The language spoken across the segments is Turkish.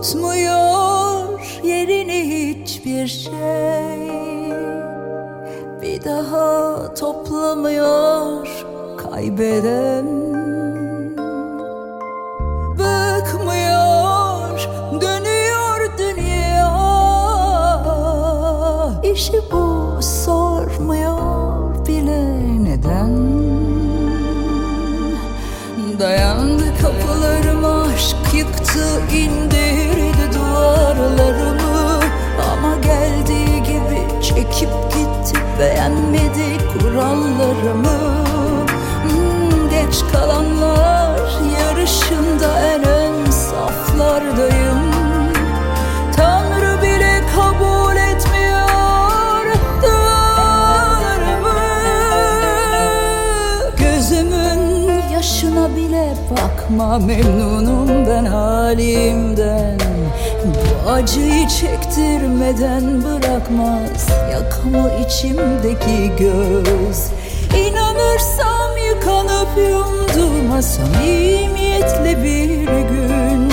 Almıyor yerini hiçbir şey. Bir daha toplamıyor kaybeden. Bıkmıyor dönüyor dünya. İşi Dayandı kapılarıma aşk yıktı indirdi duvarlarımı. Ama geldiği gibi çekip gitti beğenmedi kurallarımı. Hmm, Geç kalanlar yarışında en ön saflardayım yaşına bile bakma memnunum ben halimden. Bu acıyı çektirmeden bırakmaz yakamı içimdeki göz. İnanırsam yıkanıp yumduğuma samimiyetle bir gün.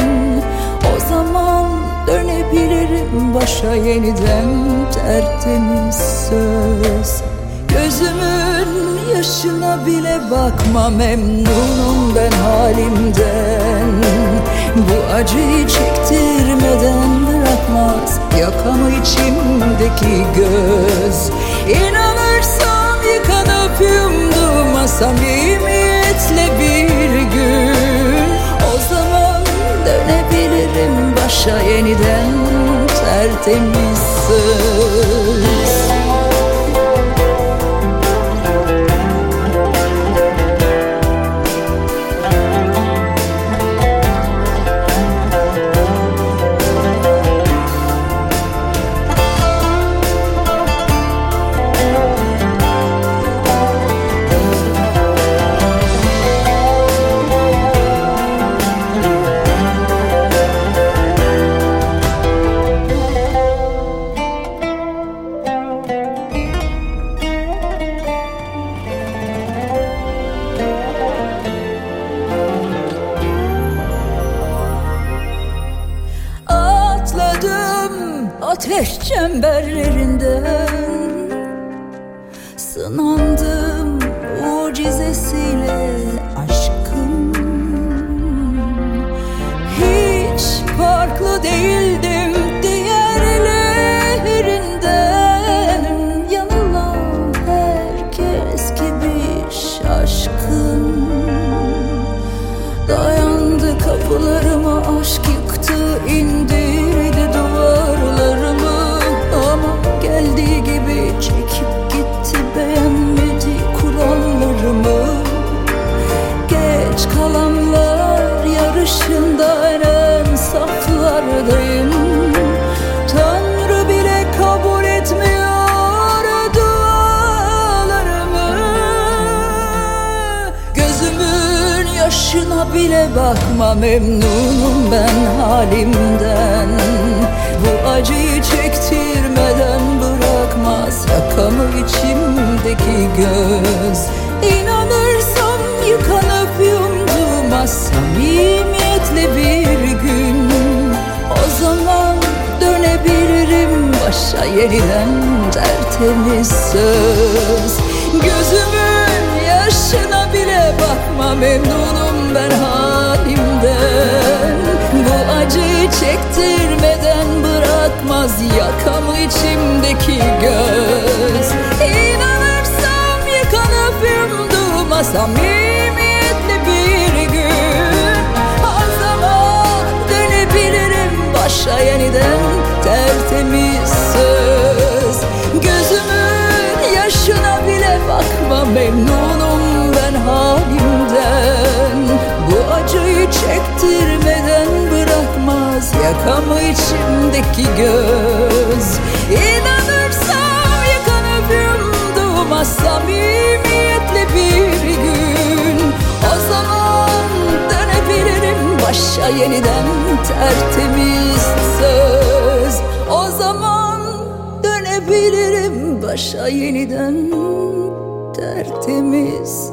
O zaman dönebilirim başa yeniden tertemiz söz Gözümün yaşına bile bakma memnunum ben halimden. Bu acıyı çektirmeden bırakmaz yakamı içimdeki göz. İnanırsam yıkanıp yumduğuma samimiyetle bir gün. O zaman dönebilirim başa yeniden tertemiz çemberlerinden Sınandım mucizesiyle aşkım Hiç farklı değildim diğerlerinden. Yanılan herkes gibi şaşkın. Dayandı kapılarıma aşk yaşına bile bakma memnunum ben halimden. Bu acıyı çektirmeden bırakmaz yakamı içimdeki göz. İnanırsam yıkanıp yumduğuma samimiyetle bir gün. O zaman dönebilirim başa yeniden tertemiz söz. Gözümün yaşına bile bakma memnunum çektirmeden bırakmaz yakamı içimdeki göz. İnanırsam yıkanıp yumduğuma samimiyetle bir gün. O zaman dönebilirim başa yeniden tertemiz söz. Gözümün yaşına bile bakma memnunum ben halimden. Bu acıyı çektirmeden bırakmaz yakamı içimdeki göz. İnanırsam yıkanıp yumduğuma samimiyetle bir gün. O zaman dönebilirim başa yeniden tertemiz söz. O zaman dönebilirim başa yeniden tertemiz